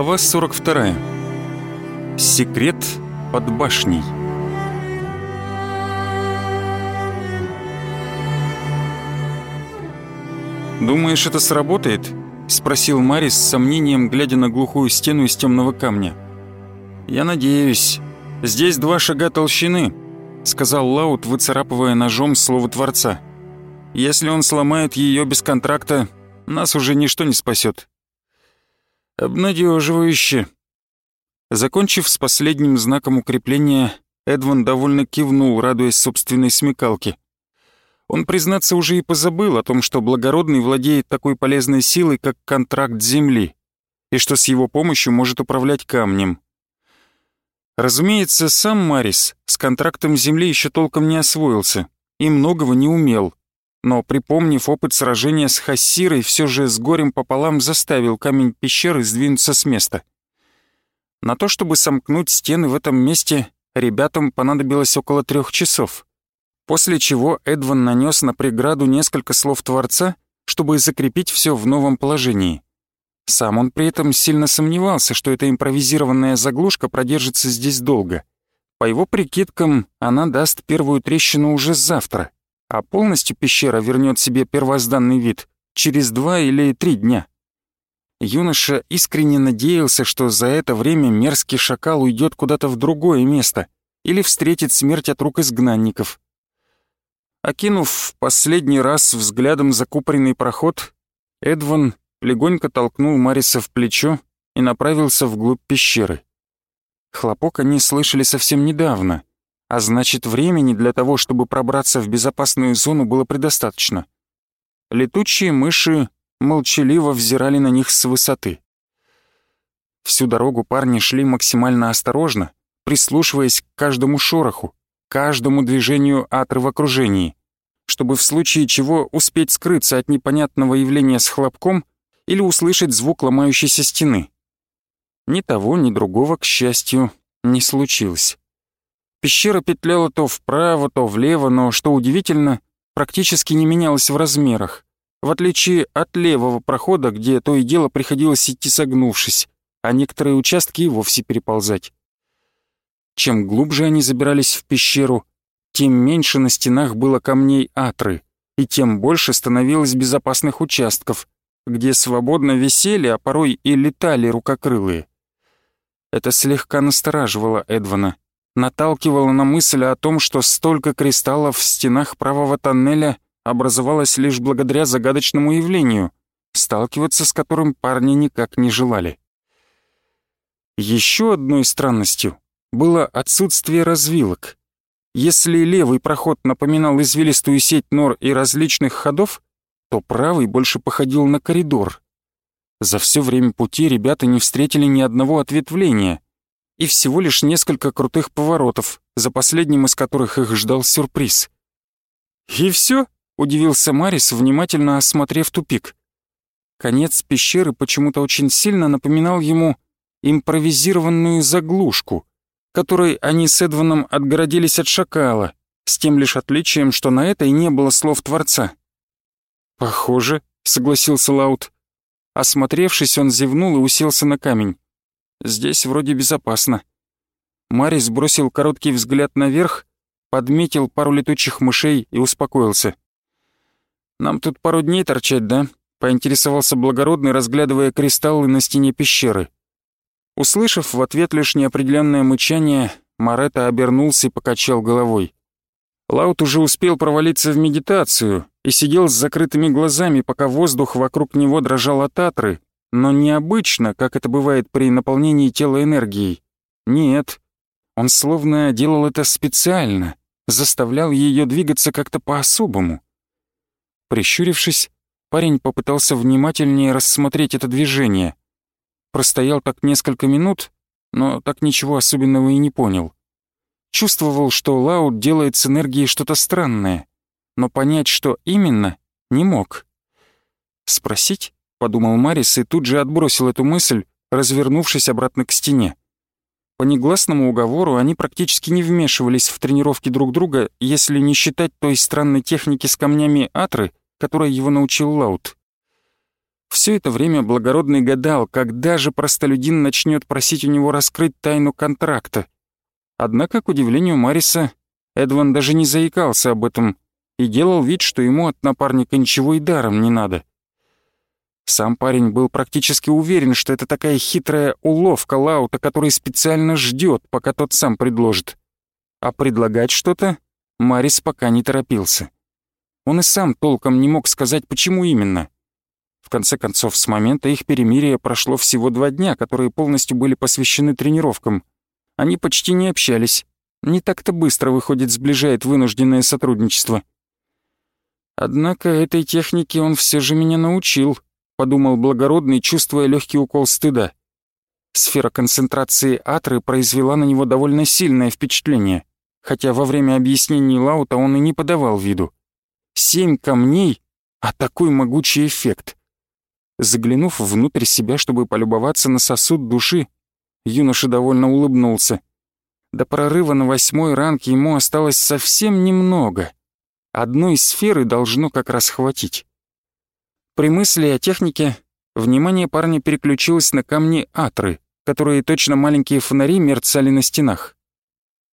Глава 42. Секрет под башней. «Думаешь, это сработает?» — спросил Марис с сомнением, глядя на глухую стену из темного камня. «Я надеюсь. Здесь два шага толщины», — сказал Лаут, выцарапывая ножом слово Творца. «Если он сломает ее без контракта, нас уже ничто не спасет. Обнадеживающе. Закончив с последним знаком укрепления, Эдван довольно кивнул, радуясь собственной смекалке. Он, признаться, уже и позабыл о том, что благородный владеет такой полезной силой, как контракт земли, и что с его помощью может управлять камнем. Разумеется, сам Марис с контрактом земли еще толком не освоился и многого не умел, но, припомнив опыт сражения с Хассирой, все же с горем пополам заставил камень пещеры сдвинуться с места. На то, чтобы сомкнуть стены в этом месте, ребятам понадобилось около трех часов. После чего Эдван нанес на преграду несколько слов Творца, чтобы закрепить все в новом положении. Сам он при этом сильно сомневался, что эта импровизированная заглушка продержится здесь долго. По его прикидкам, она даст первую трещину уже завтра — а полностью пещера вернет себе первозданный вид через два или три дня. Юноша искренне надеялся, что за это время мерзкий шакал уйдет куда-то в другое место или встретит смерть от рук изгнанников. Окинув в последний раз взглядом закупоренный проход, Эдван легонько толкнул Мариса в плечо и направился вглубь пещеры. Хлопок они слышали совсем недавно — а значит, времени для того, чтобы пробраться в безопасную зону, было предостаточно. Летучие мыши молчаливо взирали на них с высоты. Всю дорогу парни шли максимально осторожно, прислушиваясь к каждому шороху, каждому движению атры в окружении, чтобы в случае чего успеть скрыться от непонятного явления с хлопком или услышать звук ломающейся стены. Ни того, ни другого, к счастью, не случилось. Пещера петляла то вправо, то влево, но, что удивительно, практически не менялась в размерах, в отличие от левого прохода, где то и дело приходилось идти согнувшись, а некоторые участки и вовсе переползать. Чем глубже они забирались в пещеру, тем меньше на стенах было камней атры, и тем больше становилось безопасных участков, где свободно висели, а порой и летали рукокрылые. Это слегка настораживало Эдвана наталкивало на мысль о том, что столько кристаллов в стенах правого тоннеля образовалось лишь благодаря загадочному явлению, сталкиваться с которым парни никак не желали. Еще одной странностью было отсутствие развилок. Если левый проход напоминал извилистую сеть нор и различных ходов, то правый больше походил на коридор. За все время пути ребята не встретили ни одного ответвления — и всего лишь несколько крутых поворотов, за последним из которых их ждал сюрприз. «И все?» — удивился Марис, внимательно осмотрев тупик. Конец пещеры почему-то очень сильно напоминал ему импровизированную заглушку, которой они с Эдваном отгородились от шакала, с тем лишь отличием, что на этой не было слов Творца. «Похоже», — согласился Лаут. Осмотревшись, он зевнул и уселся на камень. Здесь вроде безопасно. Марис бросил короткий взгляд наверх, подметил пару летучих мышей и успокоился. «Нам тут пару дней торчать, да?» — поинтересовался благородный, разглядывая кристаллы на стене пещеры. Услышав в ответ лишь неопределенное мычание, Марета обернулся и покачал головой. Лаут уже успел провалиться в медитацию и сидел с закрытыми глазами, пока воздух вокруг него дрожал от атры, но необычно, как это бывает при наполнении тела энергией. Нет, он словно делал это специально, заставлял ее двигаться как-то по-особому. Прищурившись, парень попытался внимательнее рассмотреть это движение. Простоял так несколько минут, но так ничего особенного и не понял. Чувствовал, что Лаут делает с энергией что-то странное, но понять, что именно, не мог. Спросить? Подумал Марис и тут же отбросил эту мысль, развернувшись обратно к стене. По негласному уговору они практически не вмешивались в тренировки друг друга, если не считать той странной техники с камнями Атры, которой его научил Лаут. Все это время благородный гадал, когда же простолюдин начнет просить у него раскрыть тайну контракта. Однако, к удивлению Мариса, Эдван даже не заикался об этом и делал вид, что ему от напарника ничего и даром не надо. Сам парень был практически уверен, что это такая хитрая уловка Лаута, который специально ждет, пока тот сам предложит. А предлагать что-то Марис пока не торопился. Он и сам толком не мог сказать, почему именно. В конце концов, с момента их перемирия прошло всего два дня, которые полностью были посвящены тренировкам. Они почти не общались. Не так-то быстро, выходит, сближает вынужденное сотрудничество. Однако этой технике он все же меня научил, подумал благородный, чувствуя легкий укол стыда. Сфера концентрации Атры произвела на него довольно сильное впечатление, хотя во время объяснений Лаута он и не подавал виду. Семь камней, а такой могучий эффект. Заглянув внутрь себя, чтобы полюбоваться на сосуд души, юноша довольно улыбнулся. До прорыва на восьмой ранг ему осталось совсем немного. Одной сферы должно как раз хватить. При мысли о технике внимание парня переключилось на камни атры, которые точно маленькие фонари мерцали на стенах.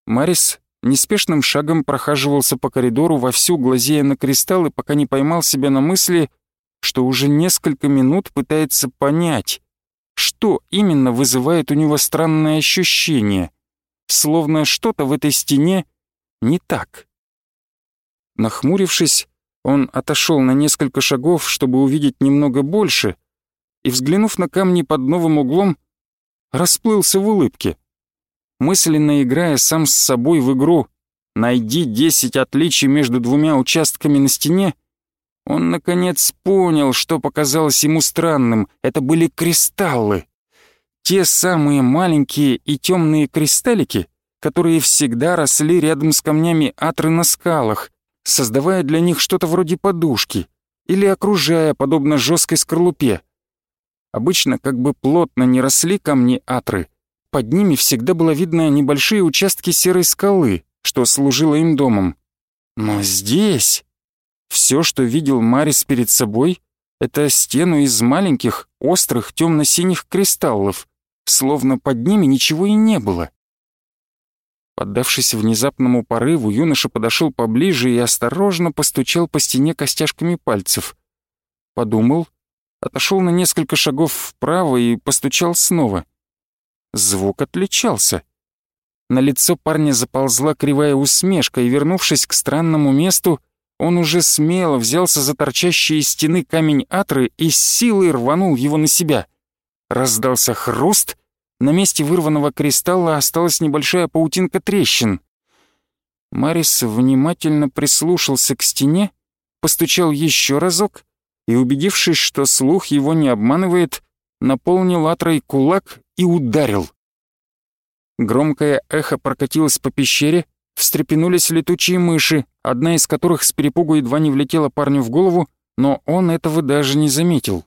Марис неспешным шагом прохаживался по коридору вовсю, глазея на кристаллы, пока не поймал себя на мысли, что уже несколько минут пытается понять, что именно вызывает у него странное ощущение, словно что-то в этой стене не так. Нахмурившись, он отошел на несколько шагов, чтобы увидеть немного больше, и, взглянув на камни под новым углом, расплылся в улыбке. Мысленно играя сам с собой в игру «Найди десять отличий между двумя участками на стене», он, наконец, понял, что показалось ему странным. Это были кристаллы. Те самые маленькие и темные кристаллики, которые всегда росли рядом с камнями атры на скалах, создавая для них что-то вроде подушки или окружая, подобно жесткой скорлупе. Обычно, как бы плотно не росли камни атры, под ними всегда было видно небольшие участки серой скалы, что служило им домом. Но здесь... Все, что видел Марис перед собой, это стену из маленьких, острых, темно-синих кристаллов, словно под ними ничего и не было. Поддавшись внезапному порыву, юноша подошел поближе и осторожно постучал по стене костяшками пальцев. Подумал, отошел на несколько шагов вправо и постучал снова. Звук отличался. На лицо парня заползла кривая усмешка, и, вернувшись к странному месту, он уже смело взялся за торчащий из стены камень атры и с силой рванул его на себя. Раздался хруст, на месте вырванного кристалла осталась небольшая паутинка трещин. Марис внимательно прислушался к стене, постучал еще разок и, убедившись, что слух его не обманывает, наполнил атрой кулак и ударил. Громкое эхо прокатилось по пещере, встрепенулись летучие мыши, одна из которых с перепугу едва не влетела парню в голову, но он этого даже не заметил.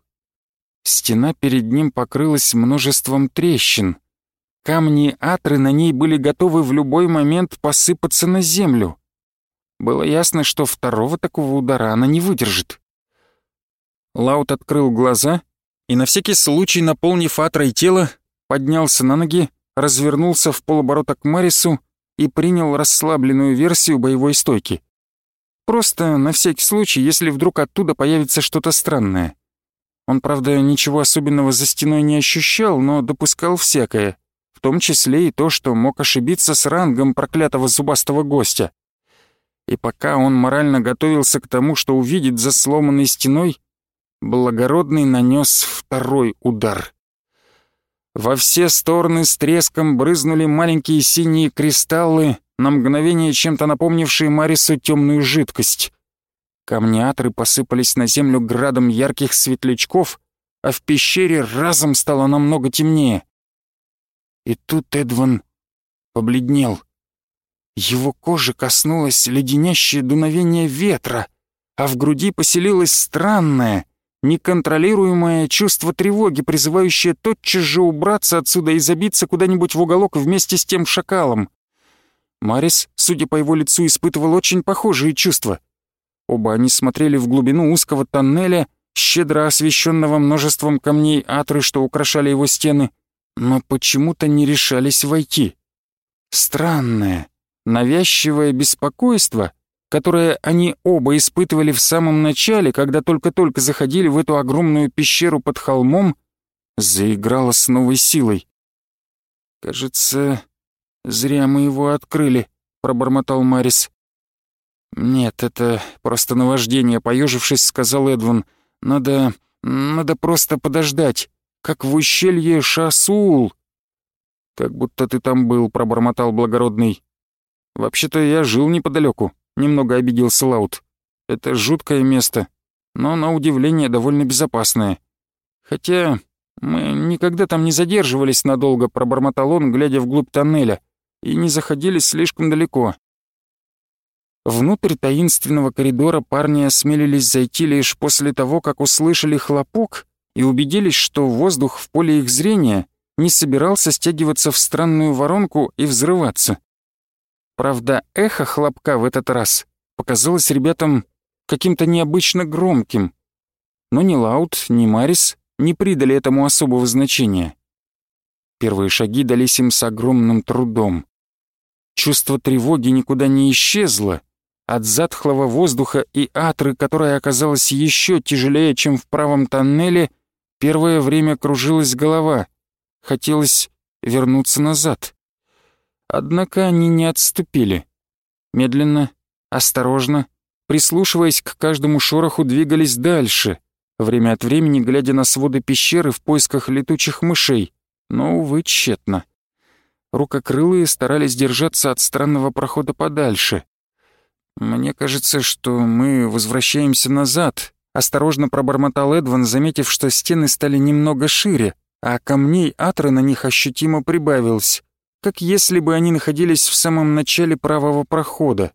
Стена перед ним покрылась множеством трещин. Камни атры на ней были готовы в любой момент посыпаться на землю. Было ясно, что второго такого удара она не выдержит. Лаут открыл глаза и, на всякий случай наполнив атрой тело, поднялся на ноги, развернулся в полоборота к Марису и принял расслабленную версию боевой стойки. Просто на всякий случай, если вдруг оттуда появится что-то странное. Он, правда, ничего особенного за стеной не ощущал, но допускал всякое, в том числе и то, что мог ошибиться с рангом проклятого зубастого гостя. И пока он морально готовился к тому, что увидит за сломанной стеной, благородный нанес второй удар. Во все стороны с треском брызнули маленькие синие кристаллы, на мгновение чем-то напомнившие Марису темную жидкость. Камниаторы посыпались на землю градом ярких светлячков, а в пещере разом стало намного темнее. И тут Эдван побледнел. Его кожи коснулось леденящее дуновение ветра, а в груди поселилось странное, неконтролируемое чувство тревоги, призывающее тотчас же убраться отсюда и забиться куда-нибудь в уголок вместе с тем шакалом. Марис, судя по его лицу, испытывал очень похожие чувства — Оба они смотрели в глубину узкого тоннеля, щедро освещенного множеством камней атры, что украшали его стены, но почему-то не решались войти. Странное, навязчивое беспокойство, которое они оба испытывали в самом начале, когда только-только заходили в эту огромную пещеру под холмом, заиграло с новой силой. «Кажется, зря мы его открыли», — пробормотал Марис. «Нет, это просто наваждение», — поежившись, сказал Эдван. «Надо... надо просто подождать, как в ущелье Шасул». «Как будто ты там был», — пробормотал благородный. «Вообще-то я жил неподалеку», — немного обиделся Лаут. «Это жуткое место, но, на удивление, довольно безопасное. Хотя мы никогда там не задерживались надолго», — пробормотал он, глядя вглубь тоннеля, «и не заходили слишком далеко». Внутрь таинственного коридора парни осмелились зайти лишь после того, как услышали хлопок и убедились, что воздух в поле их зрения не собирался стягиваться в странную воронку и взрываться. Правда, эхо хлопка в этот раз показалось ребятам каким-то необычно громким. Но ни Лаут, ни Марис не придали этому особого значения. Первые шаги дались им с огромным трудом. Чувство тревоги никуда не исчезло, от затхлого воздуха и атры, которая оказалась еще тяжелее, чем в правом тоннеле, первое время кружилась голова. Хотелось вернуться назад. Однако они не отступили. Медленно, осторожно, прислушиваясь к каждому шороху, двигались дальше, время от времени глядя на своды пещеры в поисках летучих мышей, но, увы, тщетно. Рукокрылые старались держаться от странного прохода подальше. «Мне кажется, что мы возвращаемся назад», — осторожно пробормотал Эдван, заметив, что стены стали немного шире, а камней Атры на них ощутимо прибавилось, как если бы они находились в самом начале правого прохода.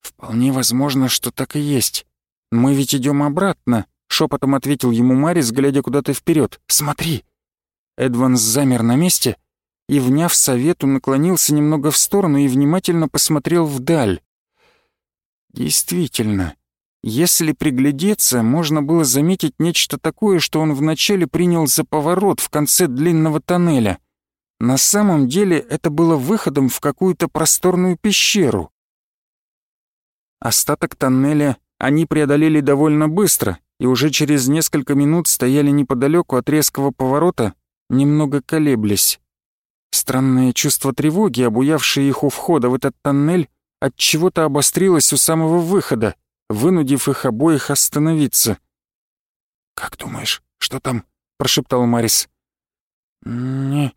«Вполне возможно, что так и есть. Мы ведь идем обратно», — шепотом ответил ему Марис, глядя куда-то вперед. «Смотри!» Эдванс замер на месте и, вняв совету, наклонился немного в сторону и внимательно посмотрел вдаль. Действительно, если приглядеться, можно было заметить нечто такое, что он вначале принял за поворот в конце длинного тоннеля. На самом деле это было выходом в какую-то просторную пещеру. Остаток тоннеля они преодолели довольно быстро и уже через несколько минут стояли неподалеку от резкого поворота, немного колеблясь. Странное чувство тревоги, обуявшее их у входа в этот тоннель, от чего то обострилась у самого выхода, вынудив их обоих остановиться. «Как думаешь, что там?» — прошептал Марис. «Не...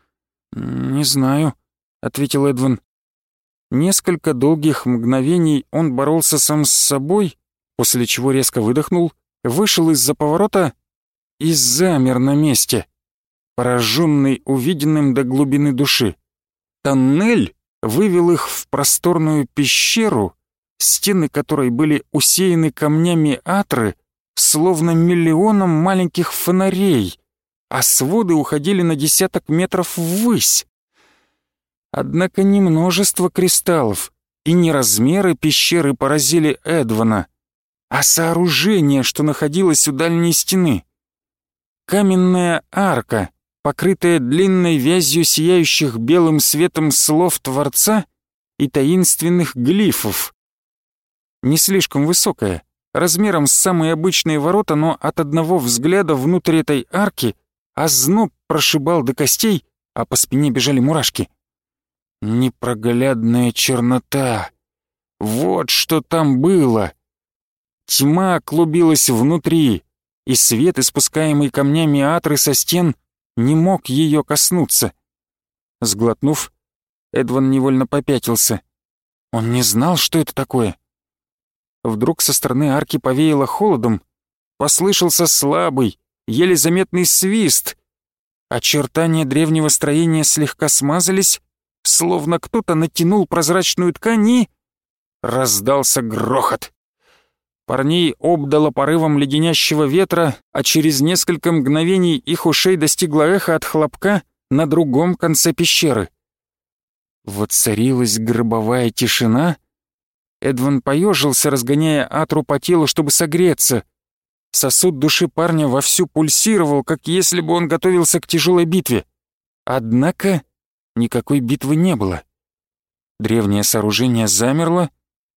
не знаю», — ответил Эдвин. Несколько долгих мгновений он боролся сам с собой, после чего резко выдохнул, вышел из-за поворота и замер на месте, пораженный увиденным до глубины души. Тоннель вывел их в просторную пещеру, стены которой были усеяны камнями атры, словно миллионом маленьких фонарей, а своды уходили на десяток метров ввысь. Однако не множество кристаллов и не размеры пещеры поразили Эдвана, а сооружение, что находилось у дальней стены. Каменная арка, покрытая длинной вязью сияющих белым светом слов Творца и таинственных глифов. Не слишком высокая, размером с самые обычные ворота, но от одного взгляда внутрь этой арки озноб прошибал до костей, а по спине бежали мурашки. Непроглядная чернота. Вот что там было. Тьма клубилась внутри, и свет, испускаемый камнями атры со стен, не мог ее коснуться. Сглотнув, Эдван невольно попятился. Он не знал, что это такое. Вдруг со стороны арки повеяло холодом, послышался слабый, еле заметный свист. Очертания древнего строения слегка смазались, словно кто-то натянул прозрачную ткань и... Раздался грохот. Парней обдало порывом леденящего ветра, а через несколько мгновений их ушей достигло эхо от хлопка на другом конце пещеры. Воцарилась гробовая тишина. Эдван поежился, разгоняя атру по телу, чтобы согреться. Сосуд души парня вовсю пульсировал, как если бы он готовился к тяжелой битве. Однако никакой битвы не было. Древнее сооружение замерло,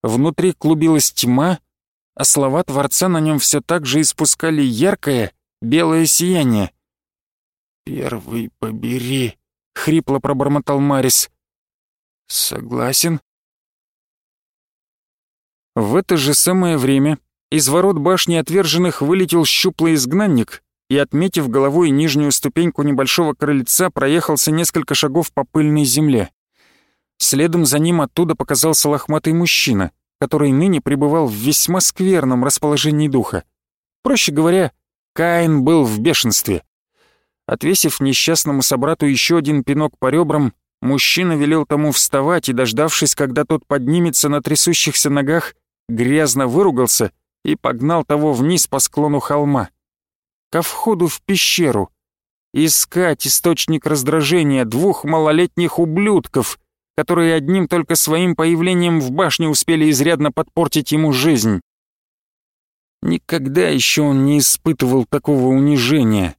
внутри клубилась тьма, а слова Творца на нем все так же испускали яркое, белое сияние. «Первый побери», — хрипло пробормотал Марис. «Согласен». В это же самое время из ворот башни отверженных вылетел щуплый изгнанник и, отметив головой нижнюю ступеньку небольшого крыльца, проехался несколько шагов по пыльной земле. Следом за ним оттуда показался лохматый мужчина, который ныне пребывал в весьма скверном расположении духа. Проще говоря, Каин был в бешенстве. Отвесив несчастному собрату еще один пинок по ребрам, мужчина велел тому вставать и, дождавшись, когда тот поднимется на трясущихся ногах, грязно выругался и погнал того вниз по склону холма. Ко входу в пещеру. Искать источник раздражения двух малолетних ублюдков — которые одним только своим появлением в башне успели изрядно подпортить ему жизнь. Никогда еще он не испытывал такого унижения.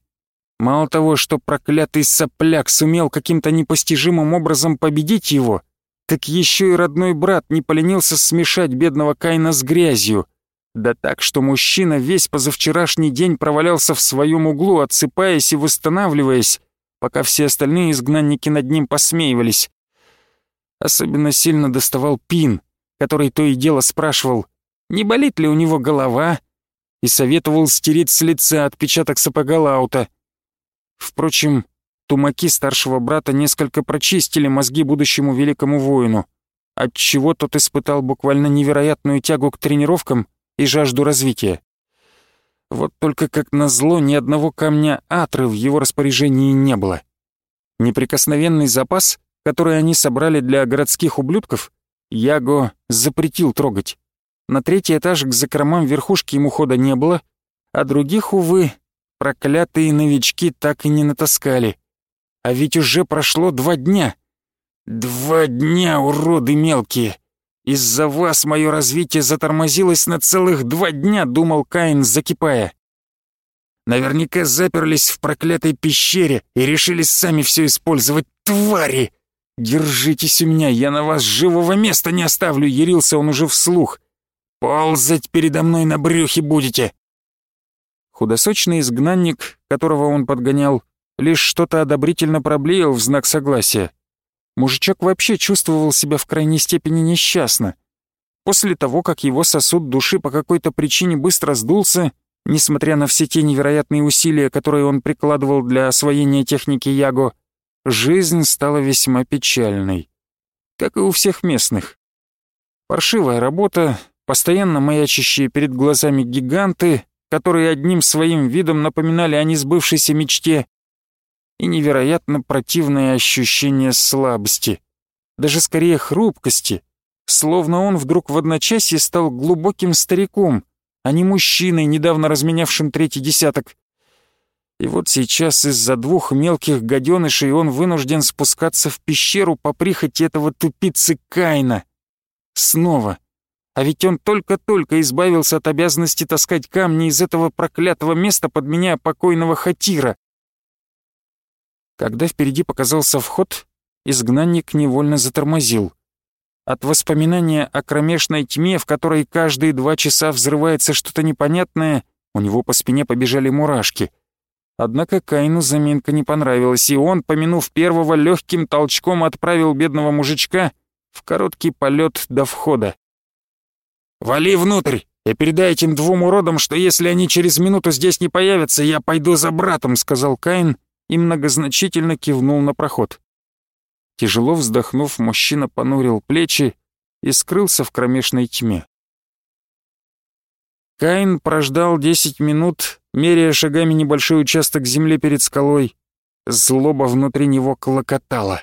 Мало того, что проклятый сопляк сумел каким-то непостижимым образом победить его, так еще и родной брат не поленился смешать бедного Кайна с грязью. Да так, что мужчина весь позавчерашний день провалялся в своем углу, отсыпаясь и восстанавливаясь, пока все остальные изгнанники над ним посмеивались. Особенно сильно доставал Пин, который то и дело спрашивал, не болит ли у него голова, и советовал стереть с лица отпечаток сапога Лаута. Впрочем, тумаки старшего брата несколько прочистили мозги будущему великому воину, отчего тот испытал буквально невероятную тягу к тренировкам и жажду развития. Вот только как назло ни одного камня атры в его распоряжении не было. Неприкосновенный запас который они собрали для городских ублюдков, Яго запретил трогать. На третий этаж к закромам верхушки ему хода не было, а других, увы, проклятые новички так и не натаскали. А ведь уже прошло два дня. Два дня, уроды мелкие! Из-за вас мое развитие затормозилось на целых два дня, думал Каин, закипая. Наверняка заперлись в проклятой пещере и решили сами все использовать, твари! «Держитесь у меня, я на вас живого места не оставлю!» — ярился он уже вслух. «Ползать передо мной на брюхе будете!» Худосочный изгнанник, которого он подгонял, лишь что-то одобрительно проблеял в знак согласия. Мужичок вообще чувствовал себя в крайней степени несчастно. После того, как его сосуд души по какой-то причине быстро сдулся, несмотря на все те невероятные усилия, которые он прикладывал для освоения техники Яго, жизнь стала весьма печальной, как и у всех местных. Паршивая работа, постоянно маячащие перед глазами гиганты, которые одним своим видом напоминали о несбывшейся мечте, и невероятно противное ощущение слабости, даже скорее хрупкости, словно он вдруг в одночасье стал глубоким стариком, а не мужчиной, недавно разменявшим третий десяток. И вот сейчас из-за двух мелких гаденышей он вынужден спускаться в пещеру по прихоти этого тупицы Кайна. Снова. А ведь он только-только избавился от обязанности таскать камни из этого проклятого места под меня покойного Хатира. Когда впереди показался вход, изгнанник невольно затормозил. От воспоминания о кромешной тьме, в которой каждые два часа взрывается что-то непонятное, у него по спине побежали мурашки — Однако Каину заминка не понравилась, и он, помянув первого, легким толчком отправил бедного мужичка в короткий полет до входа. «Вали внутрь и передай этим двум уродам, что если они через минуту здесь не появятся, я пойду за братом», — сказал Каин и многозначительно кивнул на проход. Тяжело вздохнув, мужчина понурил плечи и скрылся в кромешной тьме. Каин прождал десять минут, меряя шагами небольшой участок земли перед скалой. Злоба внутри него клокотала.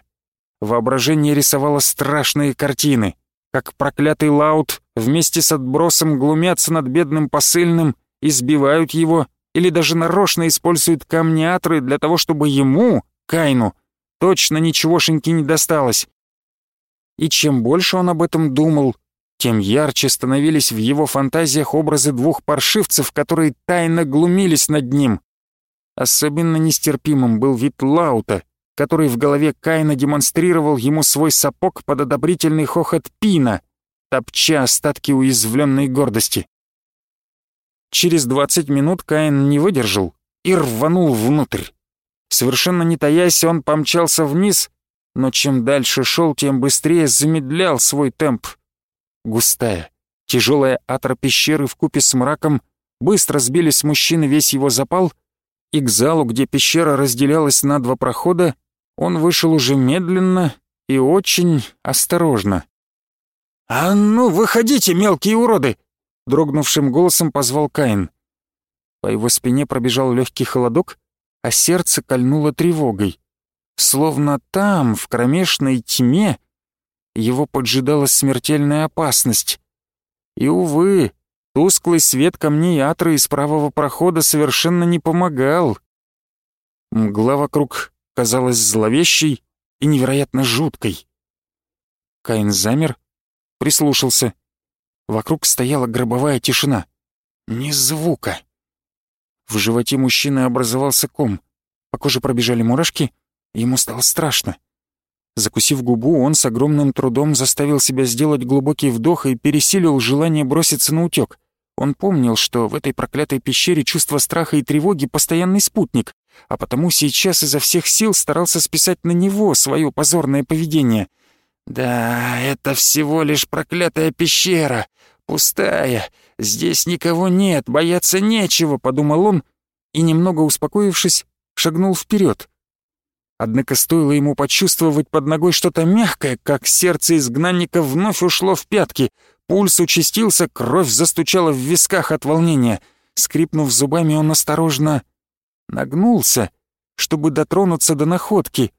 Воображение рисовало страшные картины, как проклятый Лаут вместе с отбросом глумятся над бедным посыльным, избивают его или даже нарочно используют камни для того, чтобы ему, Кайну, точно ничегошеньки не досталось. И чем больше он об этом думал, тем ярче становились в его фантазиях образы двух паршивцев, которые тайно глумились над ним. Особенно нестерпимым был вид Лаута, который в голове Каина демонстрировал ему свой сапог под одобрительный хохот Пина, топча остатки уязвленной гордости. Через двадцать минут Каин не выдержал и рванул внутрь. Совершенно не таясь, он помчался вниз, но чем дальше шел, тем быстрее замедлял свой темп. Густая, тяжелая атра пещеры вкупе с мраком быстро сбили с мужчины весь его запал, и к залу, где пещера разделялась на два прохода, он вышел уже медленно и очень осторожно. «А ну, выходите, мелкие уроды!» — дрогнувшим голосом позвал Каин. По его спине пробежал легкий холодок, а сердце кольнуло тревогой. Словно там, в кромешной тьме, его поджидала смертельная опасность. И, увы, тусклый свет камней Атры из правого прохода совершенно не помогал. Мгла вокруг казалась зловещей и невероятно жуткой. Каин замер, прислушался. Вокруг стояла гробовая тишина. Ни звука. В животе мужчины образовался ком. По коже пробежали мурашки, ему стало страшно. Закусив губу, он с огромным трудом заставил себя сделать глубокий вдох и пересилил желание броситься на утёк. Он помнил, что в этой проклятой пещере чувство страха и тревоги — постоянный спутник, а потому сейчас изо всех сил старался списать на него свое позорное поведение. «Да, это всего лишь проклятая пещера, пустая, здесь никого нет, бояться нечего», — подумал он, и, немного успокоившись, шагнул вперед. Однако стоило ему почувствовать под ногой что-то мягкое, как сердце изгнанника вновь ушло в пятки, пульс участился, кровь застучала в висках от волнения. Скрипнув зубами, он осторожно нагнулся, чтобы дотронуться до находки,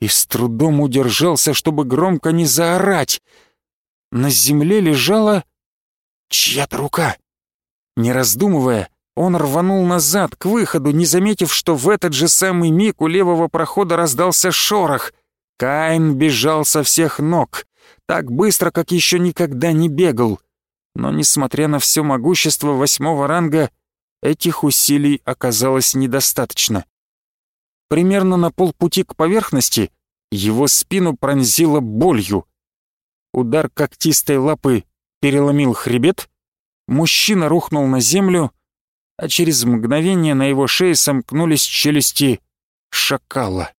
и с трудом удержался, чтобы громко не заорать. На земле лежала чья-то рука. Не раздумывая, он рванул назад, к выходу, не заметив, что в этот же самый миг у левого прохода раздался шорох. Каин бежал со всех ног, так быстро, как еще никогда не бегал. Но, несмотря на все могущество восьмого ранга, этих усилий оказалось недостаточно. Примерно на полпути к поверхности его спину пронзило болью. Удар когтистой лапы переломил хребет, мужчина рухнул на землю, а через мгновение на его шее сомкнулись челюсти шакала.